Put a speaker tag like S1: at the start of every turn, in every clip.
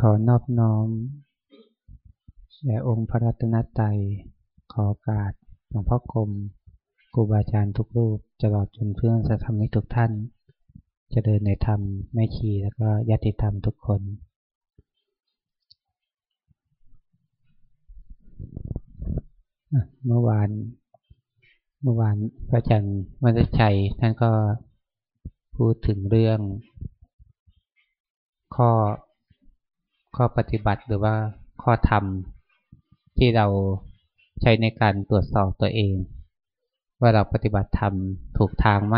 S1: ขอนอบน้อมแด่องค์พระรัตนตรัย ขอโอกาสหลวงพ่อกรมครูบาอาจารย์ทุกรูปตลอดจนเพื่อนสัตธรรมิทุกท่านจะเดินในธรรมแม่ชีแล้วก็ญาติธรรมทุกคน เมื่อวาน เมื่อวานพระอาจารย์มัตชัยท่านก็พูดถึงเรื่องข้อ ข้อปฏิบัติหรือว่าข้อธรรมที่เราใช้ในการตรวจสอบตัวเอง ว่าเราปฏิบัติธรรมถูกทางไหม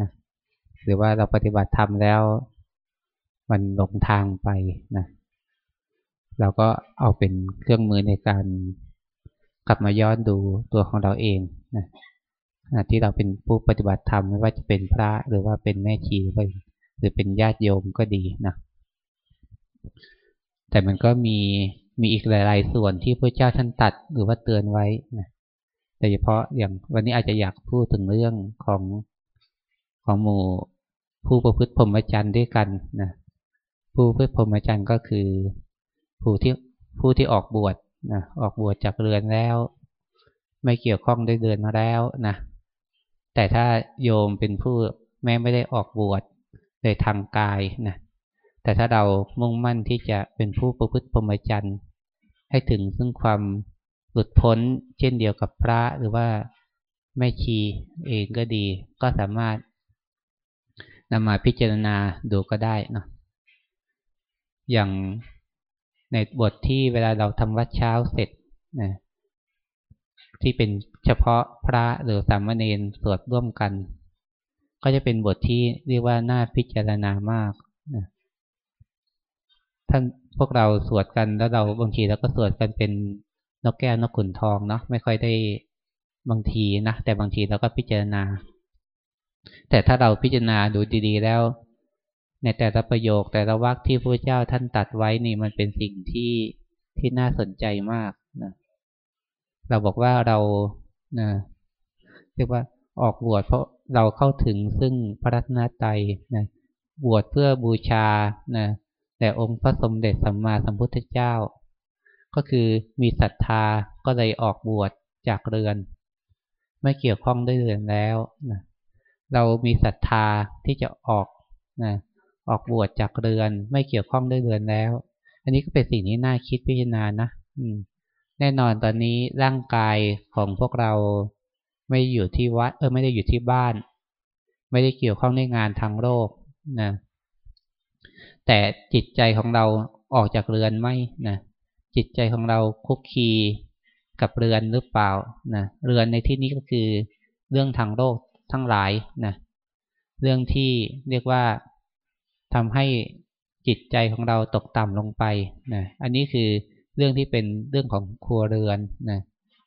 S1: นะหรือว่าเราปฏิบัติธรรมแล้ว มันหลงทางไปนะเราก็เอาเป็นเครื่องมือในการกลับมาย้อนดูตัวของเราเองนะที่เราเป็นผู้ปฏิบัติธรรมไม่ว่าจะเป็นพระหรือว่าเป็นแม่ชีหรือเป็นญาติโยมก็ดีนะ แต่มันก็มีมีอีกหลาย ๆ ส่วนที่พระเจ้าท่านตัดหรือว่าเตือนไว้นะแต่เฉพาะอย่างวันนี้อาจจะอยากพูดถึงเรื่องของของหมู่ผู้ประพฤติพรหมจรรย์ด้วยกันนะผู้ประพฤติพรหมจรรย์ก็คือผู้ที่ผู้ที่ออกบวชนะออกบวชจากเรือนแล้ว ไม่เกี่ยวข้องได้เดือนมาแล้วนะแต่ถ้าโยมเป็นผู้แม้ไม่ได้ออกบวชโดยทางกายนะ แต่ถ้าเรามุ่งมั่นที่จะเป็นผู้ประพฤติพรหมจรรย์ให้ถึงซึ่งความหลุดพ้น เช่นเดียวกับพระหรือว่าแม่ชีเองก็ดี ก็สามารถนำมาพิจารณาดูก็ได้เนาะอย่างในบทที่เวลาเราทำวัดเช้าเสร็จนะที่เป็นเฉพาะพระหรือสามเณรสวดร่วมกัน ก็จะเป็นบทที่เรียกว่าน่าพิจารณามากนะ ท่านพวกเราสวดกันแล้วเราบางทีเราก็สวดกันเป็นนกแก้วนกขุนทองเนาะไม่ค่อยได้บางทีนะแต่บางทีเราก็พิจารณา แต่ถ้าเราพิจารณาดูดีๆแล้ว ในแต่ละประโยคแต่ละวรรคที่พระเจ้าท่านตัดไว้นี่มันเป็นสิ่งที่ที่น่าสนใจมากนะเราบอกว่าเรานะเรียกว่าออกบวชเพราะเราเข้าถึงซึ่งพระรัตนตรัยนะบวชเพื่อบูชานะ แต่องค์พระสมเด็จสัมมาสัมพุทธเจ้า ก็คือมีศรัทธาก็เลยออกบวชจากเรือน ไม่เกี่ยวข้องด้วยเรือนแล้วนะเรามีศรัทธาที่จะออกนะออกบวชจากเรือน ไม่เกี่ยวข้องด้วยเรือนแล้ว อันนี้ก็เป็นสิ่งที่น่าคิดพิจารณานะอืมแน่นอนตอนนี้ร่างกายของพวกเราไม่อยู่ที่วัด เออไม่ได้อยู่ที่บ้าน ไม่ได้เกี่ยวข้องในงานทางโลกนะ แต่จิตใจของเราออกจากเรือนไหมนะจิตใจของเราคุกคีกับเรือนหรือเปล่านะเรือนในที่นี้ก็คือเรื่องทางโลกทั้งหลายนะเรื่องที่เรียกว่าทำให้จิตใจของเราตกต่ำลงไปนะอันนี้คือเรื่องที่เป็นเรื่องของครัวเรือนนะ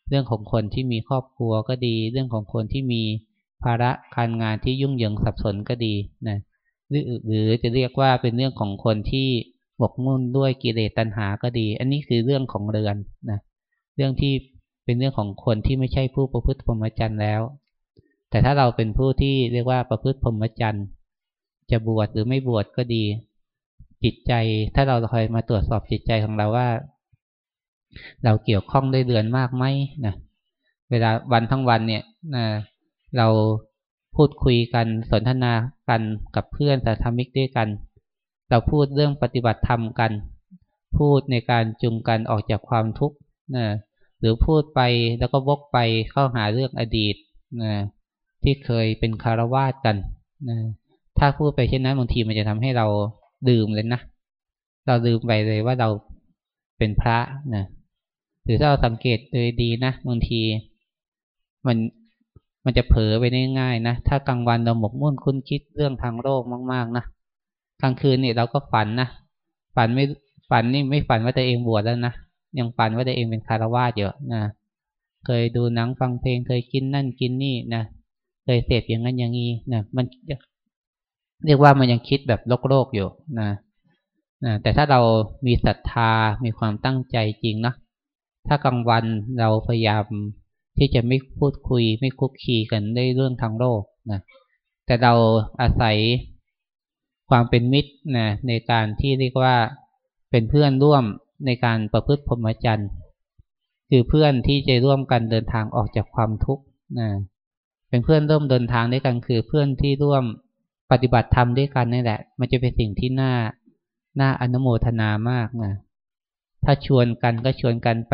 S1: เรื่องของคนที่มีครอบครัวก็ดี เรื่องของคนที่มีภาระการงานที่ยุ่งเหยิงสับสนก็ดีนะ หรือจะเรียกว่าเป็นเรื่องของคนที่บกมุ่นด้วยกิเลสตัณหาก็ดี อันนี้คือเรื่องของเรือนนะเรื่องที่เป็นเรื่องของคนที่ไม่ใช่ผู้ประพฤติพรหมจรรย์แล้ว แต่ถ้าเราเป็นผู้ที่เรียกว่าประพฤติพรหมจรรย์จะบวชหรือไม่บวชก็ดี จิตใจ ถ้าเราคอยมาตรวจสอบจิตใจของเราว่า เราเกี่ยวข้องด้วยเรือนมากไหมนะเวลาวันทั้งวันเนี่ยนะเรา พูดคุยกันสนทนากันกับเพื่อนสาธมิกด้วยกัน เราพูดเรื่องปฏิบัติธรรมกัน พูดในการจุงกันออกจากความทุกข์นะหรือพูดไปแล้วก็วกไปเข้าหาเรื่องอดีตนะที่เคยเป็นคารวาสกันนะถ้าพูดไปเช่นนั้นบางทีมันจะทำให้เราดื่มเลยนะ เราลืมไปเลยว่าเราเป็นพระนะหรือถ้าเราสังเกตโดยดีนะบางที มัน มันจะเผลอไปได้ง่ายนะ ถ้ากลางวันเราหมกมุ่นคุ้นคิดเรื่องทางโลกมากๆนะ กลางคืนเนี่ยเราก็ฝันนะ ฝันไม่ ฝันนี่ไม่ฝันว่าตัวเองบวชแล้วนะ ยังฝันว่าตัวเองเป็นคารวะอยู่นะ เคยดูหนังฟังเพลง เคยกินนั่นกินนี่นะ เคยเสพอย่างนั้นอย่างนี้นะ มันเรียกว่ามันยังคิดแบบโลกโลกอยู่นะนะ แต่ถ้าเรามีศรัทธา มีความตั้งใจจริงนะถ้ากลางวันเราพยายาม ที่จะไม่พูดคุยไม่คุกคีกันในเรื่องทางโลกนะแต่เราอาศัยความเป็นมิตรนะในการที่เรียกว่าเป็นเพื่อนร่วมในการประพฤติพรหมจรรย์คือเพื่อนที่จะร่วมกันเดินทางออกจากความทุกข์นะเป็นเพื่อนร่วมเดินทางด้วยกันคือเพื่อนที่ร่วมปฏิบัติธรรมด้วยกันนี่แหละ มันจะเป็นสิ่งที่น่าน่าอนุโมทนามากนะถ้าชวนกันก็ชวนกันไป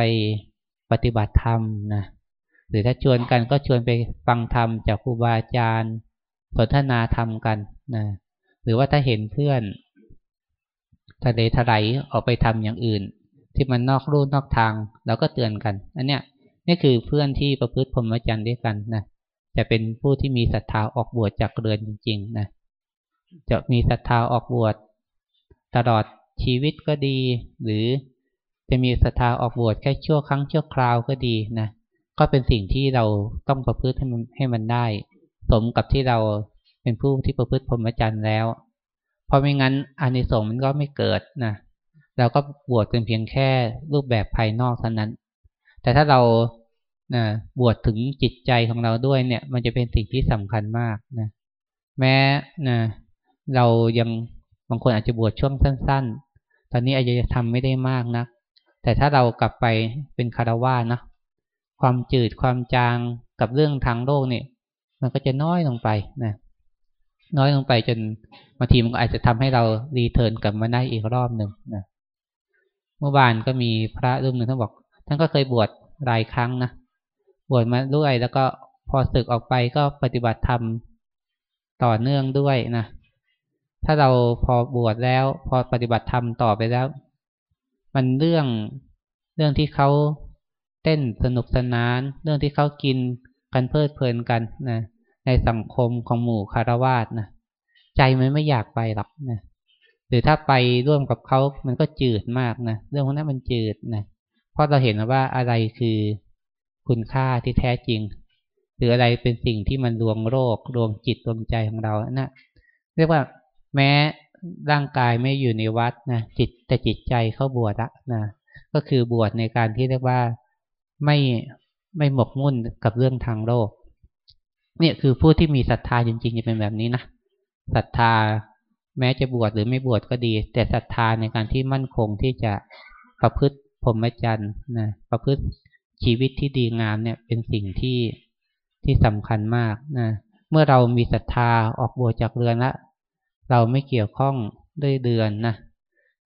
S1: ปฏิบัติธรรมนะ หรือถ้าชวนกันก็ชวนไปฟังธรรมจากครูบาอาจารย์สนทนาธรรมกันนะหรือว่าถ้าเห็นเพื่อนทะเลทลายออกไปทำอย่างอื่น ที่มันนอกรูนอกทางเราก็เตือนกันอันเนี้ยนี่คือเพื่อนที่ประพฤติพรหมจรรย์ด้วยกันนะจะเป็นผู้ที่มีศรัทธาออกบวชจากเรือนจริง ๆ นะ จะมีศรัทธาออกบวชตลอดชีวิตก็ดี หรือจะมีศรัทธาออกบวชแค่ชั่วครั้งชั่วคราวก็ดีนะ ก็เป็นสิ่งที่เราต้องประพฤติให้มันให้มันได้ สมกับที่เราเป็นผู้ที่ประพฤติพรหมจรรย์แล้ว เพราะไม่งั้นอานิสงส์มันก็ไม่เกิดนะเราก็บวชเป็นเพียงแค่รูปแบบภายนอกเท่านั้น แต่ถ้าเรานะบวชถึงจิตใจของเราด้วยเนี่ย มันจะเป็นสิ่งที่สำคัญมากนะแม้นะเรายังบางคนอาจจะบวชช่วงสั้น ๆ ตอนนี้อาจจะทำไม่ได้มากนะแต่ถ้าเรากลับไปเป็นคารวะนะ ความจืดความจางกับเรื่องทางโลกเนี่ย มันก็จะน้อยลงไปนะน้อยลงไปจนบางทีมันก็อาจจะทำให้เรารีเทิร์นกลับมาได้อีกรอบหนึ่งนะเมื่อวานก็มีพระรูปหนึ่งท่านบอก ท่านก็เคยบวชหลายครั้งนะบวชมาด้วยแล้วก็พอศึกออกไปก็ปฏิบัติธรรมต่อเนื่องด้วยนะถ้าเราพอบวชแล้ว พอปฏิบัติธรรมต่อไปแล้ว มันเรื่องเรื่องที่เขา เต้นสนุกสนาน เรื่องที่เขากินกันเพลิดเพลินกันนะในสังคมของหมู่คารวาสนะใจมันไม่อยากไปหรอกนะหรือถ้าไปร่วมกับเขามันก็จืดมากนะเรื่องพวกนั้นมันจืดนะเพราะเราเห็นว่าอะไรคือคุณค่าที่แท้จริง หรืออะไรเป็นสิ่งที่มันรวงโรครวงจิตรวงใจของเรานะเรียกว่าแม้ร่างกายไม่อยู่ในวัดนะจิตแต่จิตใจเข้าบวชละนะก็คือบวชในการที่เรียกว่า ไม่ไม่หมกมุ่นกับเรื่องทางโลก เนี่ยคือผู้ที่มีศรัทธาจริงๆจะเป็นแบบนี้นะศรัทธาแม้จะบวชหรือไม่บวชก็ดี แต่ศรัทธาในการที่มั่นคงที่จะประพฤติพรหมจรรย์นะประพฤติชีวิตที่ดีงามเนี่ยเป็นสิ่งที่ที่สำคัญมากนะเมื่อเรามีศรัทธาออกบวชจากเรือนละ เราไม่เกี่ยวข้องด้วยเดือนนะ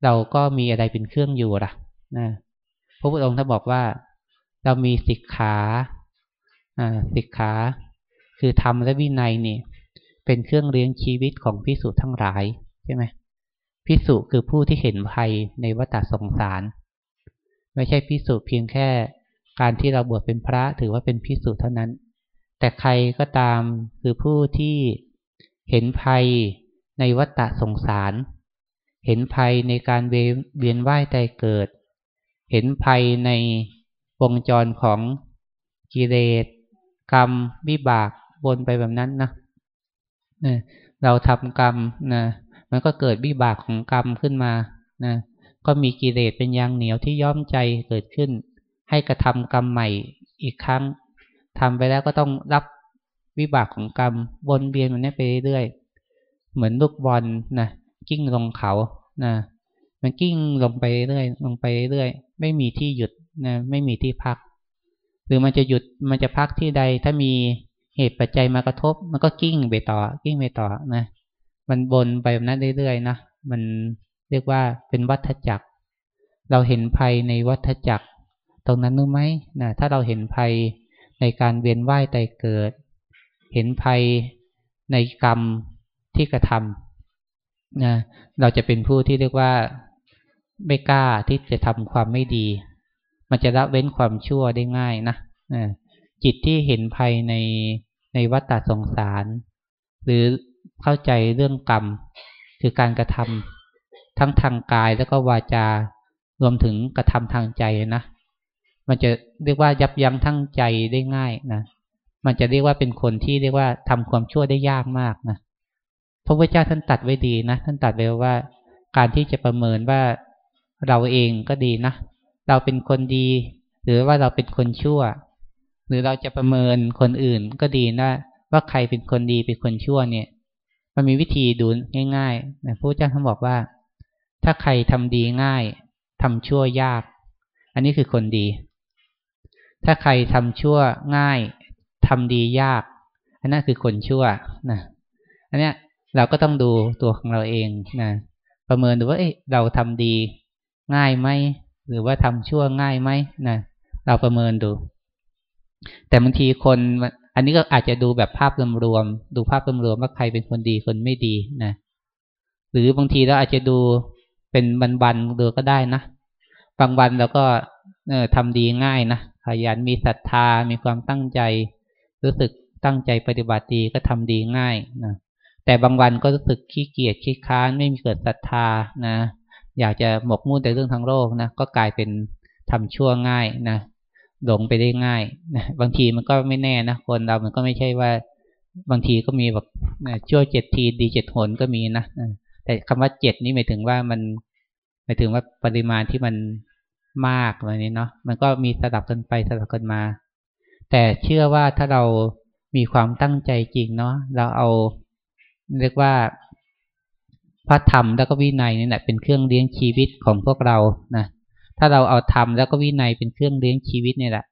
S1: เราก็มีอะไรเป็นเครื่องอยู่ล่ะนะพระพุทธองค์ท่านบอกว่า เรามีสิกขาอ่าสิกขา คือธรรมและวินัยนี่เป็นเครื่องเลี้ยงชีวิตของพิสุทั้งหลายใช่ไหมพิสุคือผู้ที่เห็นภัยในวัฏสงสาร ไม่ใช่พิสุเพียงแค่การที่เราบวชเป็นพระถือว่าเป็นพิสุเท่านั้น แต่ใครก็ตามคือผู้ที่เห็นภัยในวัฏสงสาร เห็นภัยในการเวียนว่ายใจเกิด เห็นภัยใน วงจรของกิเลสกรรมวิบากวนไปแบบนั้นนะเราทำกรรมนะมันก็เกิดวิบากของกรรมขึ้นมานะก็มีกิเลสเป็นยางเหนียวที่ย้อมใจเกิดขึ้น ให้กระทำกรรมใหม่อีกครั้งทำไปแล้วก็ต้องรับวิบากของกรรมวนเวียนมันนี้ไปเรื่อยเหมือนลูกบอลนะกิ้งลงเขานะมันกิ้งลงไปเรื่อยลงไปเรื่อยไม่มีที่หยุด นะไม่มีที่พัก หรือมันจะหยุดมันจะพักที่ใด ถ้ามีเหตุปัจจัยมากระทบ มันก็กิ้งไปต่อ กิ้งไปต่อนะ มันบนไปแบบนั้นเรื่อยๆนะมันเรียกว่าเป็นวัฏจักร เราเห็นภัยในวัฏจักร ตรงนั้นนึกไหมนะถ้าเราเห็นภัยในการเวียนว่ายตายเกิด เห็นภัยในกรรมที่กระทำนะเราจะเป็นผู้ที่เรียกว่าไม่กล้าที่จะทำความไม่ดี มันจะละเว้นความชั่วได้ง่ายนะจิตที่เห็นภัยในในวัฏฏสงสาร หรือเข้าใจเรื่องกรรม คือการกระทำทั้งทางกายแล้วก็วาจารวมถึงกระทำทางใจนะมันจะเรียกว่ายับยั้งทั้งใจได้ง่ายนะมันจะเรียกว่าเป็นคนที่เรียกว่าทำความชั่วได้ยากมากนะพระพุทธเจ้าท่านตัดไว้ดีนะท่านตัดไว้ว่า การที่จะประเมินว่าเราเองก็ดีนะ เราเป็นคนดี หรือว่าเราเป็นคนชั่ว หรือเราจะประเมินคนอื่นก็ดีนะว่าใครเป็นคนดีเป็นคนชั่วเนี่ย มันมีวิธีดูง่ายๆนะพระเจ้าท่านบอกว่า ถ้าใครทำดีง่ายทำชั่วยาก อันนี้คือคนดี ถ้าใครทำชั่วง่ายทำดียาก อันนั้นคือคนชั่วนะอันเนี้ยเราก็ต้องดูตัวของเราเองนะประเมินดูว่าเอ้เราทำดีง่ายไหม หรือว่าทำชั่วง่ายไหมนะเราประเมินดู แต่บางทีคน อันนี้ก็อาจจะดูแบบภาพรวมๆดูภาพรวมๆว่าใครเป็นคนดีคนไม่ดีนะหรือบางทีเราอาจจะดูเป็นบันๆดูก็ได้นะบางวันเราก็เออทำดีง่ายนะขยันมีศรัทธา มีความตั้งใจ รู้สึกตั้งใจปฏิบัติดีก็ทำดีง่ายนะแต่บางวันก็รู้สึกขี้เกียจขี้ค้านไม่มีเกิดศรัทธานะ อยากจะหมกมุ่นแต่เรื่องทางโลกนะก็กลายเป็นทำชั่วง่ายนะหลงไปได้ง่ายนะบางทีมันก็ไม่แน่นะคนเรามันก็ไม่ใช่ว่า บางทีก็มีแบบชั่วเจ็ดทีดีเจ็ดหนก็มีนะแต่คำว่าเจ็ดนี้หมายถึงว่ามันหมายถึงว่าปริมาณที่มันมากอะไรนี้เนาะมันก็มีสลับกันไปสลับกันมา แต่เชื่อว่าถ้าเรามีความตั้งใจจริงเนาะเราเอาเรียกว่า พระธรรมแล้วก็วินัยนี่แหละเป็นเครื่องเลี้ยงชีวิตของพวกเรานะถ้าเราเอาธรรมแล้วก็วินัยเป็นเครื่องเลี้ยงชีวิตนี่แหละ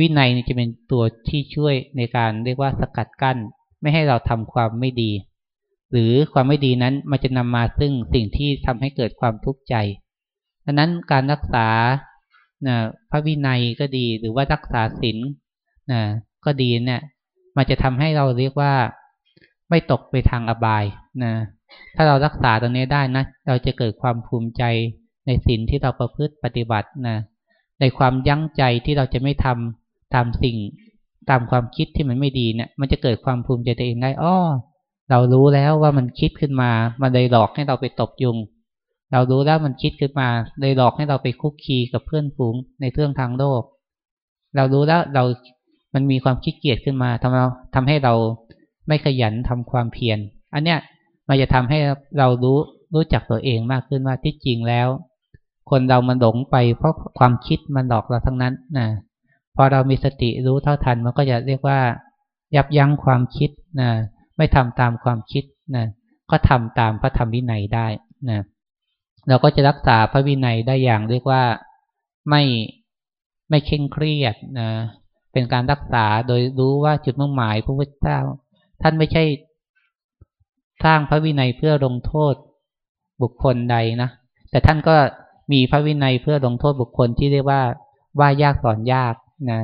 S1: วินัยนี่จะเป็นตัวที่ช่วยในการเรียกว่าสกัดกั้น ไม่ให้เราทำความไม่ดี หรือความไม่ดีนั้นมันจะนำมาซึ่งสิ่งที่ทำให้เกิดความทุกข์ใจดังนั้นการรักษานะพระวินัยก็ดีหรือว่ารักษาศีลนะก็ดีเนี่ย มันจะทำให้เราเรียกว่าไม่ตกไปทางอบายนะ ถ้าเรารักษาตรงนี้ได้นะ เราจะเกิดความภูมิใจในศีลที่เราประพฤติปฏิบัตินะ ในความยั้งใจที่เราจะไม่ทำตามสิ่งตามความคิดที่มันไม่ดีเนี่ย มันจะเกิดความภูมิใจตัวเองได้อ้อเรารู้แล้วว่ามันคิดขึ้นมา มันเลยหลอกให้เราไปตบยุง เรารู้แล้วมันคิดขึ้นมาเลยหลอกให้เราไปคุกคีกับเพื่อนฝูงในเรื่องทางโลก เรารู้แล้วเรา มันมีความคิดเกียจขึ้นมาทำเราทำให้เราไม่ขยันทำความเพียร อันเนี้ย มันจะทำให้เรารู้รู้จักตัวเองมากขึ้นว่าที่จริงแล้ว คนเรามันหลงไป เพราะความคิดมันหลอกเราทั้งนั้นนะพอเรามีสติรู้เท่าทัน มันก็จะเรียกว่า ยับยั้งความคิดนะไม่ทำตามความคิดนะก็ทำตามพระธรรมวินัยได้นะเราก็จะรักษาพระวินัยได้อย่างเรียกว่าไม่ไม่เคร่งเครียดนะเป็นการรักษาโดยรู้ว่าจุดมุ่งหมายพระพุทธเจ้า ท่านไม่ใช่ สร้างพระวินัยเพื่อลงโทษบุคคลใดนะ แต่ท่านก็มีพระวินัยเพื่อลงโทษบุคคลที่เรียกว่าว่ายากสอนยากนะ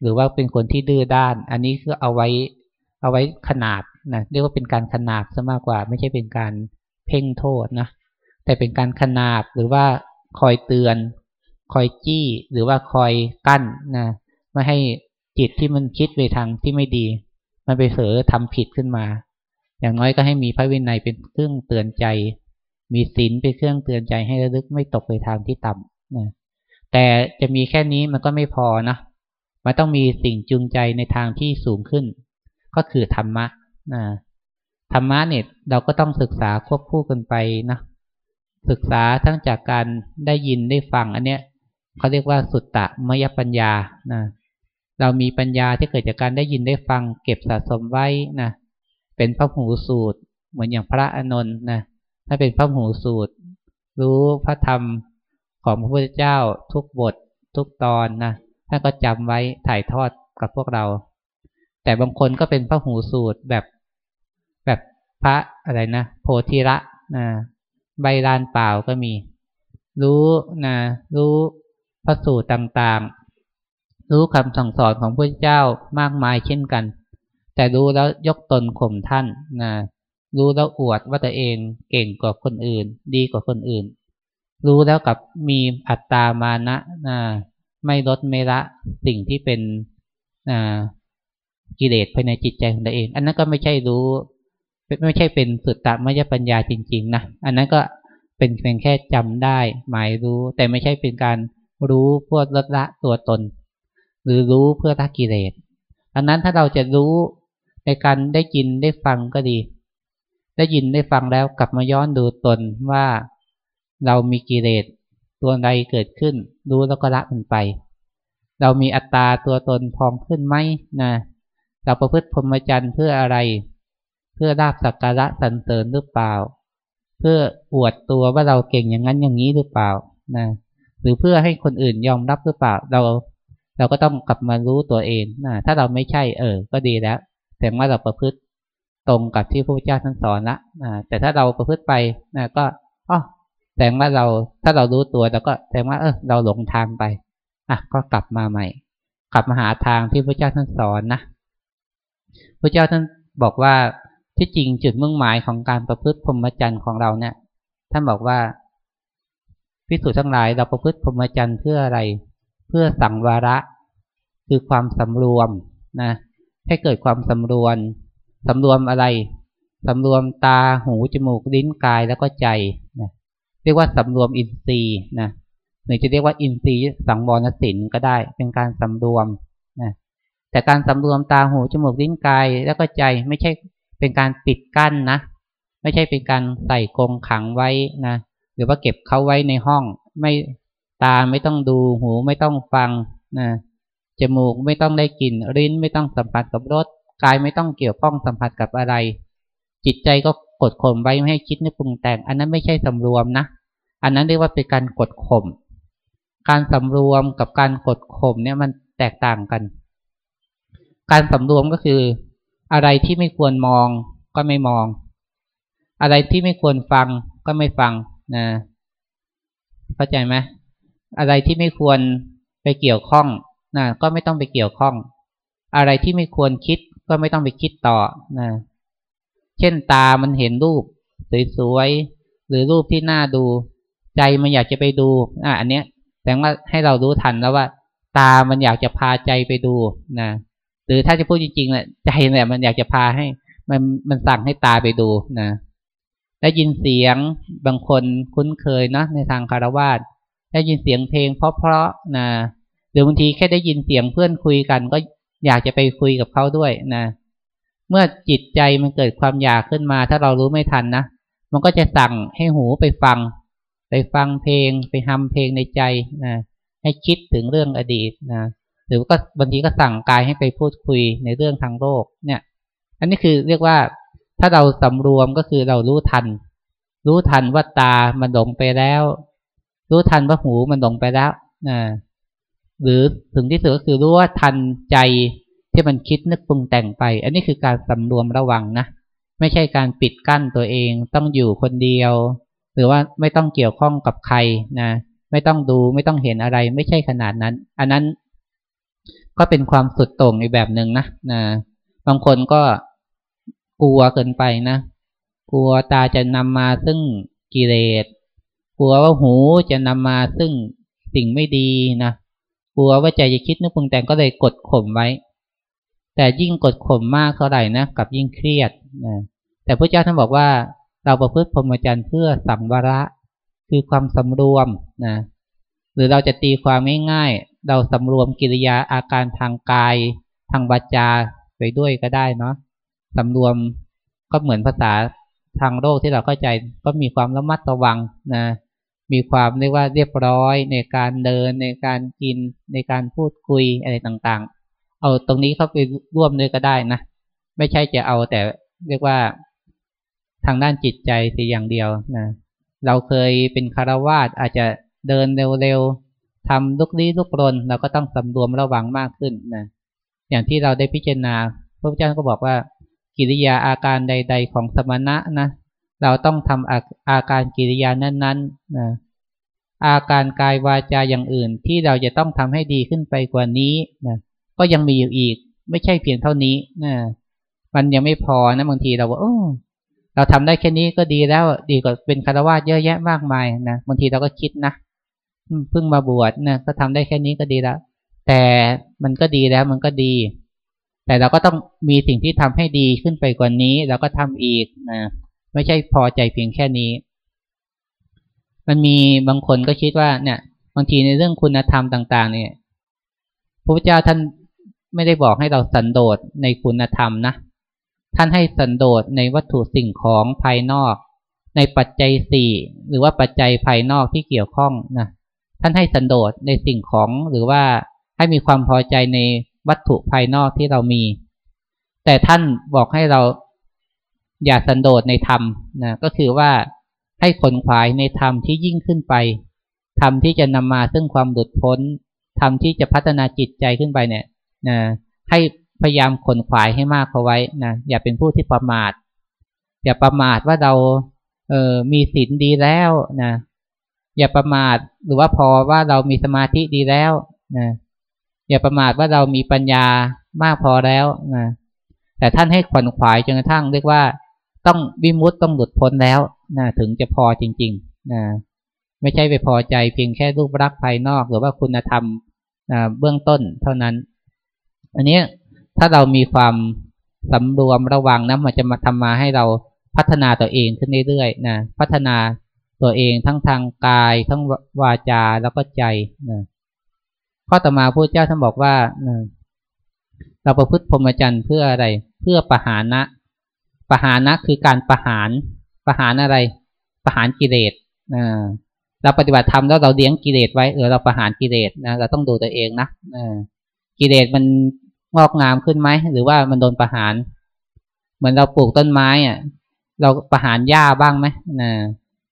S1: หรือว่าเป็นคนที่ดื้อด้าน อันนี้คือเอาไว้เอาไว้ขนาดนะเรียกว่าเป็นการขนาดซะมากกว่า ไม่ใช่เป็นการเพ่งโทษนะ แต่เป็นการขนาดหรือว่าคอยเตือน คอยจี้ หรือว่าคอยกั้นนะไม่ให้จิตที่มันคิดไปทางที่ไม่ดี มันไปเผลอทำผิดขึ้นมา อย่างน้อยก็ให้มีพระวินัยเป็นเครื่องเตือนใจ มีศีลเป็นเครื่องเตือนใจให้ระลึกไม่ตกไปทางที่ต่ำนะแต่จะมีแค่นี้มันก็ไม่พอนะมันต้องมีสิ่งจูงใจในทางที่สูงขึ้น ก็คือธรรมะนะธรรมะเนี่ยเราก็ต้องศึกษาควบคู่กันไปนะศึกษาทั้งจากการได้ยินได้ฟังอันเนี้ยเขาเรียกว่าสุตตะมยปัญญานะเรามีปัญญาที่เกิดจากการได้ยินได้ฟัง เก็บสะสมไว้นะ เป็นพระหูสูตร เหมือนอย่างพระอนนท์นะถ้าเป็นพระหูสูตร รู้พระธรรมของพระพุทธเจ้าทุกบททุกตอนนะท่านก็จำไว้ถ่ายทอดกับพวกเรา แต่บางคนก็เป็นพระหูสูตรแบบแบบพระอะไรนะโพธิระนะใบลานเปล่าก็มี รู้นะรู้พระสูตรต่างรู้คำสั่งสอนของพระเจ้ามากมายเช่นกัน แต่รู้แล้วยกตนข่มท่านนะรู้แล้วอวดว่าตัวเองเก่งกว่าคนอื่น ดีกว่าคนอื่น รู้แล้วกับมีอัตตามานะนะไม่ลดไม่ละสิ่งที่เป็นกิเลสภายในจิตใจของตัวเอง อันนั้นก็ไม่ใช่รู้ ไม่ใช่เป็นสุตตะมยปัญญาจริง ๆนะอันนั้นก็เป็นเพียงแค่จำได้ หมายรู้ แต่ไม่ใช่เป็นการรู้เพื่อลดละตัวตน หรือรู้เพื่อละกิเลสอันนั้นถ้าเราจะรู้ ในการได้ยินได้ฟังก็ดี ได้ยินได้ฟังแล้วกลับมาย้อนดูตนว่าเรามีกิเลสตัวใดเกิดขึ้น รู้แล้วก็ละมันไป เรามีอัตตาตัวตนพองขึ้นไหมนะเราประพฤติพรหมจรรย์เพื่ออะไร เพื่อราบสักการะสรรเสริญหรือเปล่า เพื่ออวดตัวว่าเราเก่งอย่างนั้นอย่างนี้หรือเปล่านะหรือเพื่อให้คนอื่นยอมรับหรือเปล่าเรา เราก็ต้องกลับมารู้ตัวเองนะถ้าเราไม่ใช่เออ ก็ดีแล้ว แต่ว่าเราประพฤติตรงกับที่พระพุทธเจ้าท่านสอนละแต่ถ้าเราประพฤติไปนะก็อ๋อแต่ว่าเราถ้าเรารู้ตัวแล้วก็แต่ว่าเออเราหลงทางไปอะก็กลับมาใหม่ กลับมาหาทางที่พระเจ้าท่านสอนนะพระเจ้าท่านบอกว่าที่จริงจุดมุ่งหมายของการประพฤติพรหมจรรย์ของเราเนี่ยท่านบอกว่าพิสูจน์ทั้งหลายเราประพฤติพรหมจรรย์เพื่ออะไร เพื่อสังวาระ คือความสำรวมนะ ให้เกิดความสำรวมสำรวมอะไรสำรวมตาหูจมูกลิ้นกายแล้วก็ใจนะเรียกว่าสำรวมอินทรีย์นะหรือจะเรียกว่าอินทรีย์สังวรสินก็ได้ เป็นการสำรวมนะแต่การสำรวมตาหูจมูกลิ้นกายแล้วก็ใจไม่ใช่เป็นการปิดกั้นนะ ไม่ใช่เป็นการใส่กรงขังไว้นะหรือว่าเก็บเขาไว้ในห้อง ไม่ตาไม่ต้องดูหูไม่ต้องฟังนะ จมูกไม่ต้องได้กลิ่นลิ้นไม่ต้องสัมผัสกับรสกายไม่ต้องเกี่ยวข้องสัมผัสกับอะไร จิตใจก็กดข่มไว้ไม่ให้คิดนึกปรุงแต่ง อันนั้นไม่ใช่สำรวมนะ อันนั้นเรียกว่าเป็นการกดข่มการสำรวมกับการกดข่มเนี่ยมันแตกต่างกัน การสำรวมก็คือ อะไรที่ไม่ควรมองก็ไม่มอง อะไรที่ไม่ควรฟังก็ไม่ฟังนะเข้าใจไหมอะไรที่ไม่ควรไปเกี่ยวข้อง นะก็ไม่ต้องไปเกี่ยวข้อง อะไรที่ไม่ควรคิดก็ไม่ต้องไปคิดต่อนะเช่นตามันเห็นรูปสวยๆหรือรูปที่น่าดู ใจมันอยากจะไปดูอะอันเนี้ยแสดงว่าให้เรารู้ทันแล้วว่า ตามันอยากจะพาใจไปดูนะหรือถ้าจะพูดจริงๆเนี่ยใจเนี่ยมันอยากจะพาให้ มันมันสั่งให้ตาไปดูนะได้ยินเสียงบางคนคุ้นเคยนะในทางคารวาสได้ยินเสียงเพลงเพราะๆนะ หรือบางทีแค่ได้ยินเสียงเพื่อนคุยกัน ก็อยากจะไปคุยกับเขาด้วยนะเมื่อจิตใจมันเกิดความอยากขึ้นมา ถ้าเรารู้ไม่ทันนะมันก็จะสั่งให้หูไปฟัง ไปฟังเพลง ไปทำเพลงในใจนะให้คิดถึงเรื่องอดีตนะหรือก็บางทีก็สั่งกายให้ไปพูดคุยในเรื่องทางโลกเนี่ย อันนี้คือเรียกว่าถ้าเราสำรวมก็คือเรารู้ทัน รู้ทันว่าตามันหลงไปแล้ว รู้ทันว่าหูมันหลงไปแล้วนะ หรือถึงที่สุดก็คือรู้ว่าทันใจที่มันคิดนึกปรุงแต่งไป อันนี้คือการสำรวมระวังนะ ไม่ใช่การปิดกั้นตัวเองต้องอยู่คนเดียว หรือว่าไม่ต้องเกี่ยวข้องกับใครนะ ไม่ต้องดูไม่ต้องเห็นอะไร ไม่ใช่ขนาดนั้น อันนั้นก็เป็นความสุดโต่งในแบบหนึ่งนะนะบางคนก็กลัวเกินไปนะ กลัวตาจะนำมาซึ่งกิเลส กลัวว่าหูจะนำมาซึ่งสิ่งไม่ดีนะ ลัวว่าใจจะคิดนึกปรุงแต่งก็เลยกดข่มไว้ แต่ยิ่งกดข่มมากเท่าไหร่นะกับยิ่งเครียดนะแต่พระเจ้าท่านบอกว่าเราประพฤติพรหมจรรย์เพื่อสังวระคือความสำรวมนะหรือเราจะตีความง่ายๆเราสำรวมกิริยาอาการทางกาย ทางวาจาไปด้วยก็ได้เนาะสำรวมก็เหมือนภาษาทางโลกที่เราเข้าใจก็มีความระมัดระวังนะ มีความเรียกว่าเรียบร้อยในการเดินในการกินในการพูดคุยอะไรต่างๆ เอาตรงนี้เข้าไปร่วมด้วยก็ได้นะ ไม่ใช่จะเอาแต่เรียกว่าทางด้านจิตใจเสียอย่างเดียวนะเราเคยเป็นคารวาสอาจจะเดินเร็วๆทำลุกลี้ลุกลนเราก็ต้องสำรวมระวังมากขึ้นนะอย่างที่เราได้พิจารณาพระพุทธเจ้าก็บอกว่า กิริยาอาการใด ๆ ของสมณะนะ เราต้องทำอาอาการกิริยานั้นๆนะอาการกายวาจาอย่างอื่นที่เราจะต้องทำให้ดีขึ้นไปกว่านี้นะก็ยังมีอยู่อีก ไม่ใช่เพียงเท่านี้นะมันยังไม่พอนะบางทีเราว่าโอ้เราทำได้แค่นี้ก็ดีแล้วดีกว่าเป็นคารวะเยอะแยะมากมายนะบางทีเราก็คิดนะเพิ่งมาบวชนะก็ทำได้แค่นี้ก็ดีแล้วแต่มันก็ดีแล้วมันก็ดี แต่เราก็ต้องมีสิ่งที่ทำให้ดีขึ้นไปกว่านี้ เราก็ทำอีกนะ ไม่ใช่พอใจเพียงแค่นี้ มันมีบางคนก็คิดว่าเนี่ย บางทีในเรื่องคุณธรรมต่าง ๆ เนี่ยพระพุทธเจ้าท่านไม่ได้บอกให้เราสันโดษในคุณธรรมนะท่านให้สันโดษในวัตถุสิ่งของภายนอก ในปัจจัยสี่หรือว่าปัจจัยภายนอกที่เกี่ยวข้องนะท่านให้สันโดษในสิ่งของหรือว่าให้มีความพอใจในวัตถุภายนอกที่เรามี แต่ท่านบอกให้เรา อย่าสันโดษในธรรมนะก็คือว่าให้ขนขวายในธรรมที่ยิ่งขึ้นไปธรรมที่จะนำมาซึ่งความหลุดพ้นธรรมที่จะพัฒนาจิตใจขึ้นไปเนี่ยนะให้พยายามขนขวายให้มากเขาไว้นะอย่าเป็นผู้ที่ประมาท อย่าประมาทว่าเราเออมีศีลดีแล้วนะอย่าประมาทหรือว่าพอว่าเรามีสมาธิดีแล้วนะอย่าประมาทว่าเรามีปัญญามากพอแล้วนะแต่ท่านให้ขวนขวายจนกระทั่งเรียกว่า ต้องวิมุตต้องหลุดพ้นแล้วนะถึงจะพอจริงๆนะไม่ใช่ไปพอใจเพียงแค่รูปรักษณ์ภายนอกหรือว่าคุณธรรมเบื้องต้นเท่านั้น อันนี้ถ้าเรามีความสำรวมระวังนะมันจะมาทำมาให้เราพัฒนาตัวเองขึ้นเรื่อยๆนะพัฒนาตัวเองทั้งทางกายทั้งวาจาแล้วก็ใจนะข้อต่อมาพระเจ้าท่านบอกว่าเราประพฤติพรหมจรรย์เพื่ออะไร เพื่อปะหานะ ประหานะคือการประหารประหารอะไรประหารกิเลสเราปฏิบัติธรรมแล้วเราเลี้ยงกิเลสไว้เออเราประหารกิเลสนะเราต้องดูตัวเองนะกิเลสมันงอกงามขึ้นไหมหรือว่ามันโดนประหาร เหมือนเราปลูกต้นไม้อะ เราประหารหญ้าบ้างไหมนะ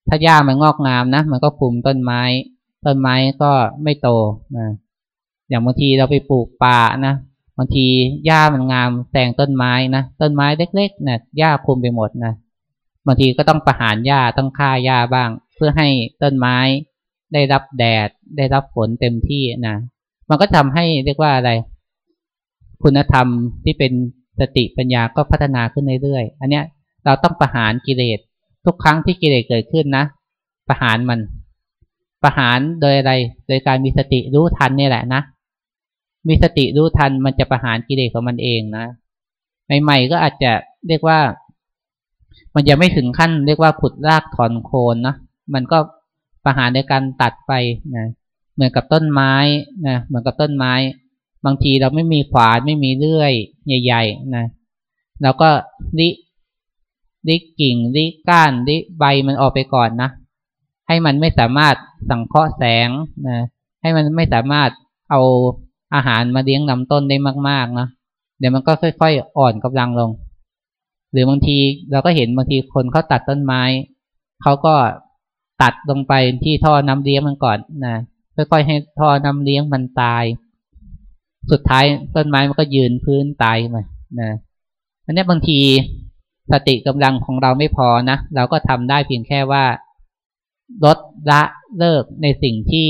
S1: ถ้าหญ้ามันงอกงามนะมันก็คุมต้นไม้ ต้นไม้ก็ไม่โตนะอย่างบางทีเราไปปลูกป่านะ บางทีหญ้ามันงามแต่งต้นไม้นะต้นไม้เล็กๆนะหญ้าคุมไปหมดนะบางทีก็ต้องประหารหญ้าต้องฆ่าหญ้าบ้าง เพื่อให้ต้นไม้ได้รับแดดได้รับฝนเต็มที่นะมันก็ทำให้เรียกว่าอะไร คุณธรรมที่เป็นสติปัญญาก็พัฒนาขึ้นเรื่อยๆอันเนี้ยเราต้องประหารกิเลสทุกครั้งที่กิเลสเกิดขึ้นนะประหารมัน ประหารโดยอะไร โดยการมีสติรู้ทันนี่แหละนะ มีสติรู้ทันมันจะประหารกิเลสของมันเองนะใหม่ๆก็อาจจะเรียกว่า มันจะไม่ถึงขั้น เรียกว่าขุดรากถอนโคนนะมันก็ประหารในการตัดไปนะเหมือนกับต้นไม้นะเหมือนกับต้นไม้ บางทีเราไม่มีขวานไม่มีเลื่อย ใหญ่ ๆ นะเราก็ริริกิ่งริก้านริใบมันออกไปก่อนนะให้มันไม่สามารถสังเคราะห์แสงนะให้มันไม่สามารถเอา อาหารมาเลี้ยงลำต้นได้มากๆนะเดี๋ยวมันก็ค่อย ๆ อ่อนกำลังลง หรือบางทีเราก็เห็นบางทีคนเขาตัดต้นไม้เขาก็ตัดลงไปที่ท่อน้ำเลี้ยงมันก่อนนะค่อยๆให้ท่อน้ำเลี้ยงมันตาย สุดท้ายต้นไม้มันก็ยืนพื้นตายมานะอันนี้บางทีสติกำลังของเราไม่พอนะเราก็ทำได้เพียงแค่ว่าลดละเลิกในสิ่งที่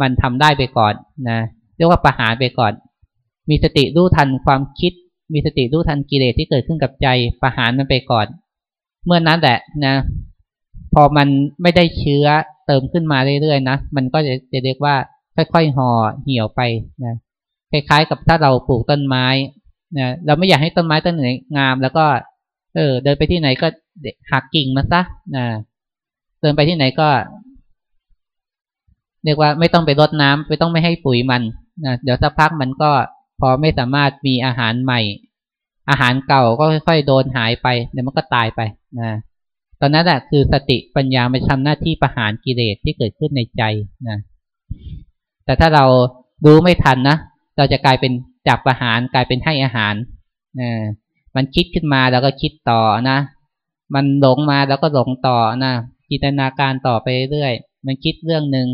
S1: มันทำได้ไปก่อนนะ เรียกว่าประหารไปก่อน มีสติรู้ทันความคิด มีสติรู้ทันกิเลสที่เกิดขึ้นกับใจประหารมันไปก่อน เมื่อนั้นแหละนะ พอมันไม่ได้เชื้อเติมขึ้นมาเรื่อยๆนะมันก็จะจะเรียกว่าค่อยๆห่อเหี่ยวไปนะคล้ายๆ กับถ้าเราปลูกต้นไม้นะเราไม่อยากให้ต้นไม้ต้นไหนงาม แล้วก็ เออ เดินไปที่ไหนก็หักกิ่งมาซะนะเดินไปที่ไหนก็ เรียกว่าไม่ต้องไปรดน้ำไม่ต้องไม่ให้ปุ๋ยมัน นะเดี๋ยวสักพักมันก็พอไม่สามารถมีอาหารใหม่ อาหารเก่าก็ค่อยๆโดนหายไปเดี๋ยวมันก็ตายไปนะตอนนั้นแหละคือสติปัญญามันทำหน้าที่ประหารกิเลสที่เกิดขึ้นในใจนะแต่ถ้าเรารู้ไม่ทันนะเราจะกลายเป็นจากประหารกลายเป็นให้อาหารนะมันคิดขึ้นมาแล้วก็คิดต่อนะมันหลงมาแล้วก็หลงต่อนะจินตนาการต่อไปเรื่อยมันคิดเรื่องหนึ่ง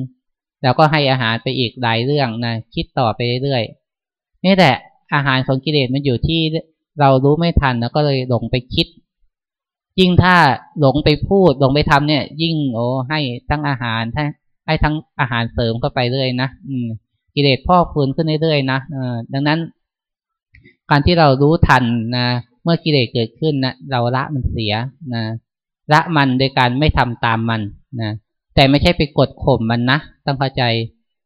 S1: แล้วก็ให้อาหารไปอีกหลายเรื่องนะคิดต่อไปเรื่อยๆนี่แหละอาหารของกิเลสมันอยู่ที่เรารู้ไม่ทันแล้วก็เลยหลงไปคิด ยิ่งถ้าหลงไปพูดหลงไปทำเนี่ย ยิ่งโอ้ให้ทั้งอาหารให้ทั้งอาหารเสริมเข้าไปเรื่อยนะอืม กิเลสพ่อคูณขึ้นเรื่อยๆนะเออดังนั้น การที่เรารู้ทันนะเมื่อกิเลสเกิดขึ้นนะเราละมันเสียนะละมันโดยการไม่ทำตามมันนะ แต่ไม่ใช่ไปกดข่มมันนะต้องเข้าใจ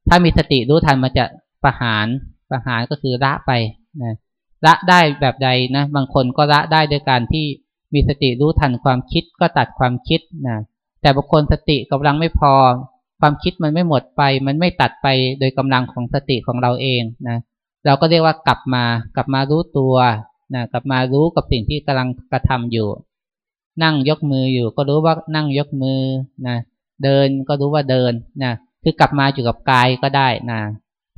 S1: ถ้ามีสติรู้ทันมันจะประหารประหารก็คือละไปนะละได้แบบใดนะ บางคนก็ละได้ด้วยการที่มีสติรู้ทันความคิดก็ตัดความคิดนะแต่บางคนสติกำลังไม่พอ ความคิดมันไม่หมดไป มันไม่ตัดไปโดยกำลังของสติของเราเองนะเราก็เรียกว่ากลับมากลับมารู้ตัวนะกลับมารู้กับสิ่งที่กำลังกระทำอยู่ นั่งยกมืออยู่ก็รู้ว่านั่งยกมือนะ เดินก็รู้ว่าเดินนะคือกลับมาอยู่กับกายก็ได้นะ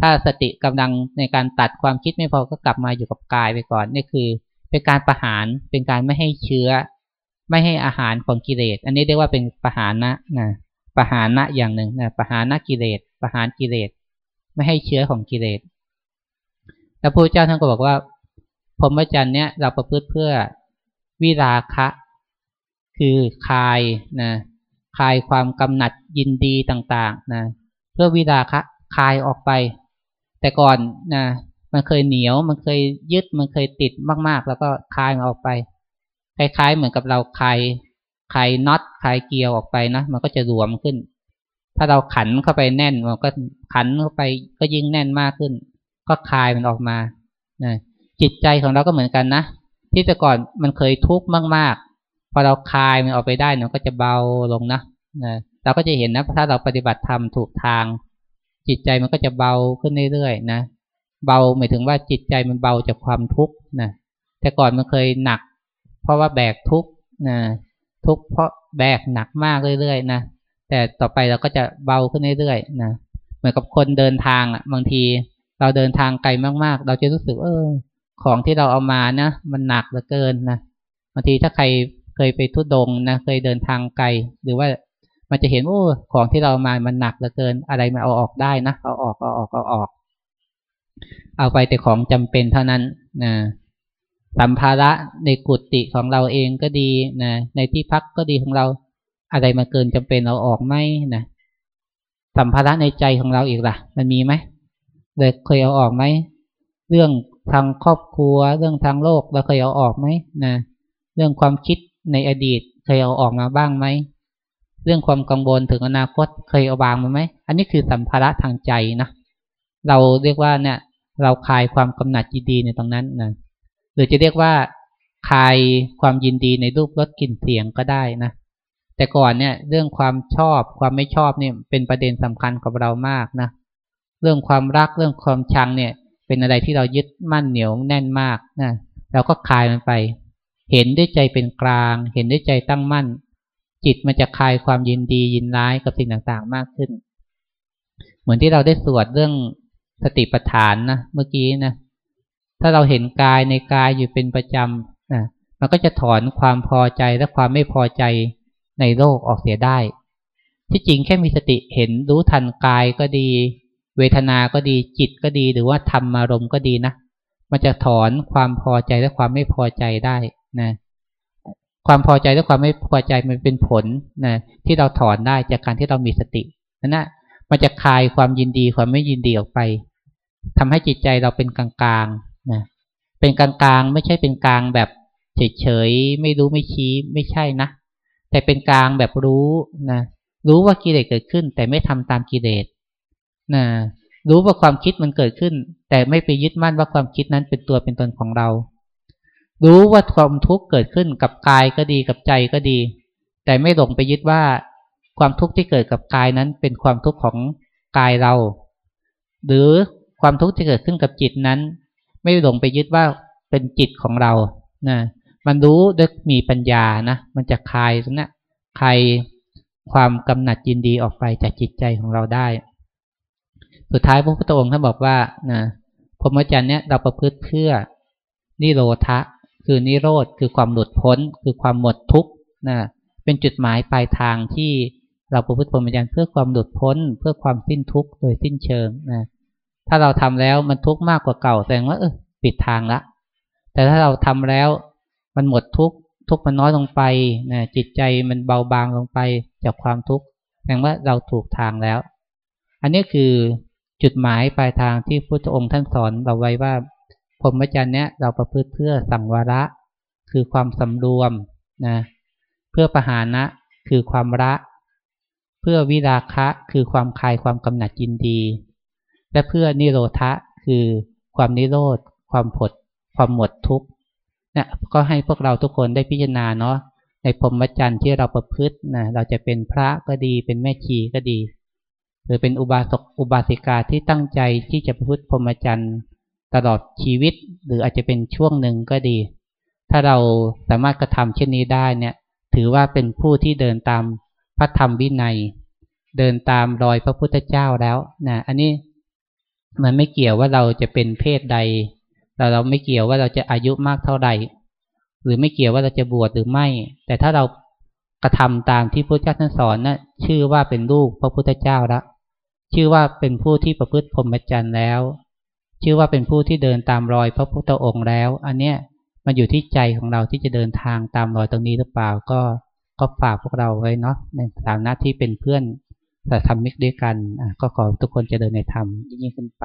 S1: ถ้าสติกำลังในการตัดความคิดไม่พอก็กลับมาอยู่กับกายไปก่อนนี่คือ เป็นการประหารเป็นการไม่ให้เชื้อ ไม่ให้อาหารของกิเลส อันนี้เรียกว่าเป็นประหารนะนะประหารนะอย่างหนึ่งนะประหานะกิเลสประหานกิเลส ไม่ให้เชื้อของกิเลสแล้วพระเจ้าท่านก็บอกว่าพรหมจรรย์เนี้ยเราประพฤติเพื่อวิราคะ คือคลายนะ คลายความกำหนัดยินดีต่างๆนะเพื่อวิราคะคลายออกไป แต่ก่อนนะมันเคยเหนียวมันเคยยึดมันเคยติดมากๆ แล้วก็คลายมันออกไปคล้ายๆเหมือนกับเราคลายคลายน็อตคลายเกียวออกไปนะมันก็จะรวมขึ้น ถ้าเราขันเข้าไปแน่นมันก็ขันเข้าไปก็ยิ่งแน่นมากขึ้น ก็คลายมันออกมานะจิตใจของเราก็เหมือนกันนะที่แต่ก่อนมันเคยทุกข์มากๆ พอเราคลายมันออกไปได้มันก็จะเบาลงนะนะเราก็จะเห็นนะถ้าเราปฏิบัติธรรมถูกทาง จิตใจมันก็จะเบาขึ้นเรื่อยๆนะเบาหมายถึงว่าจิตใจมันเบาจากความทุกข์นะแต่ก่อนมันเคยหนัก เพราะว่าแบกทุกข์นะทุกข์เพราะแบกหนักมากเรื่อยๆนะแต่ต่อไปเราก็จะเบาขึ้นเรื่อยๆนะเหมือนกับคนเดินทางอะ บางทีเราเดินทางไกลมากๆ เราจะรู้สึกเออ ของที่เราเอามานะมันหนักเหลือเกินนะบางทีถ้าใคร เคยไปทุดงนะเคยเดินทางไกล หรือว่ามันจะเห็นโอ้ของที่เรามามันหนักเหลือเกินอะไรมาเอาออกได้นะเอาออกเอาออกเอาออก เอาไปแต่ของจำเป็นเท่านั้นนะสัมภาระในกุฏิของเราเองก็ดีนะในที่พักก็ดีของเราอะไรมาเกินจำเป็นเราออกไหมนะสัมภาระในใจของเราอีกล่ะ มันมีไหมเลยเคยเอาออกไหมเรื่องทางครอบครัว เรื่องทางโลกเราเคยเอาออกไหมนะเรื่องความคิด ในอดีตเคยเอาออกมาบ้างไหม เรื่องความกังวลถึงอนาคตเคยเอาบางมาไหม อันนี้คือสัมภาระทางใจนะ เราเรียกว่าเนี่ย เราคลายความกำหนัดยินดีในตรงนั้นนะ หรือจะเรียกว่าคลายความยินดีในรูปรสกลิ่นเสียงก็ได้นะ แต่ก่อนเนี่ย เรื่องความชอบความไม่ชอบเนี่ยเป็นประเด็นสำคัญกับเรามากนะ เรื่องความรักเรื่องความชังเนี่ย เป็นอะไรที่เรายึดมั่นเหนียวแน่นมากนะเราก็คลายมันไป เห็นด้วยใจเป็นกลาง เห็นด้วยใจตั้งมั่น จิตมันจะคลายความยินดียินร้ายกับสิ่งต่างๆมากขึ้น เหมือนที่เราได้สวดเรื่องสติปัฏฐานนะเมื่อกี้นะถ้าเราเห็นกายในกายอยู่เป็นประจำนะมันก็จะถอนความพอใจและความไม่พอใจในโลกออกเสียได้ ที่จริงแค่มีสติเห็นรู้ทันกายก็ดี เวทนาก็ดีจิตก็ดีหรือว่าธรรมารมก็ดีนะมันจะถอนความพอใจและความไม่พอใจได้ นะความพอใจและความไม่พอใจมันเป็นผลนะที่เราถอนได้จากการที่เรามีสตินั่นนะมันจะคลายความยินดีความไม่ยินดีออกไปทำให้จิตใจเราเป็นกลางๆนะเป็นกลางๆ ไม่ใช่เป็นกลางแบบเฉยๆไม่รู้ไม่ชี้ไม่ใช่นะแต่เป็นกลางแบบรู้นะรู้ว่ากิเลสเกิดขึ้น แต่ไม่ทำตามกิเลสนะรู้ว่าความคิดมันเกิดขึ้น แต่ไม่ไปยึดมั่นว่าความคิดนั้นเป็นตัวเป็นตนของเรา รู้ว่าความทุกข์เกิดขึ้นกับกายก็ดีกับใจก็ดี แต่ไม่หลงไปยึดว่า ความทุกข์ที่เกิดกับกายนั้นเป็นความทุกข์ของกายเรา หรือความทุกข์ที่เกิดขึ้นกับจิตนั้น ไม่หลงไปยึดว่าเป็นจิตของเรานะมันรู้ด้วยมีปัญญานะมันจะคลายตรงนะคลายความกำหนัดยินดีออกไปจากจิตใจของเราได้ สุดท้ายพระพุทธองค์ท่านบอกว่านะพรหมจรรย์เนี่ยเราประพฤติเพื่อนิโรธะ คือนิโรธคือความหลุดพ้น คือความหมดทุกข์นะเป็นจุดหมายปลายทางที่เราประพฤติพรหมจรรย์เพื่อความหลุดพ้น เพื่อความสิ้นทุกข์โดยสิ้นเชิงนะถ้าเราทำแล้วมันทุกข์มากกว่าเก่าแสดงว่าเออปิดทางละ แต่ถ้าเราทำแล้วมันหมดทุกข์ทุกข์มันน้อยลงไปนะจิตใจมันเบาบางลงไปจากความทุกข์แสดงว่าเราถูกทางแล้ว อันนี้คือจุดหมายปลายทางที่พุทธองค์ท่านสอนเราไว้ว่า พรหมจรรย์เนี้ยเราประพฤติเพื่อสังวระ คือความสำรวมนะเพื่อประหานะคือความละ เพื่อวิราคะคือความคลายความกำหนัดยินดี และเพื่อนิโรธะคือความนิโรธ ความผด ความหมดทุกข์นะก็ให้พวกเราทุกคนได้พิจารณาเนาะในพรหมจรรย์ที่เราประพฤตินะเราจะเป็นพระก็ดีเป็นแม่ชีก็ดี หรือเป็นอุบาสกอุบาสิกาที่ตั้งใจที่จะประพฤติพรหมจรรย์ ตลอดชีวิต หรืออาจจะเป็นช่วงหนึ่งก็ดี ถ้าเราสามารถกระทำเช่นนี้ได้เนี่ย ถือว่าเป็นผู้ที่เดินตามพระธรรมวินัย เดินตามรอยพระพุทธเจ้าแล้วนะอันนี้มันไม่เกี่ยวว่าเราจะเป็นเพศใดแต่เราไม่เกี่ยวว่าเราจะอายุมากเท่าไหร่หรือไม่เกี่ยวว่าเราจะบวชหรือไม่ แต่ถ้าเรากระทำตามที่พระเจ้าท่านสอนนะ่ะชื่อว่าเป็นลูกพระพุทธเจ้าละชื่อว่าเป็นผู้ที่ประพฤติพรหมจรรย์แล้ว ชื่อว่าเป็นผู้ที่เดินตามรอยพระพุทธองค์แล้ว อันเนี้ยมันอยู่ที่ใจของเราที่จะเดินทางตามรอยตรงนี้หรือเปล่าก็ก็ฝากพวกเราไว้เนาะในฐานะที่เป็นเพื่อนแต่ทำมิกด้วยกันก็ขอทุกคนจะเดินในธรรมยิ่งขึ้นไป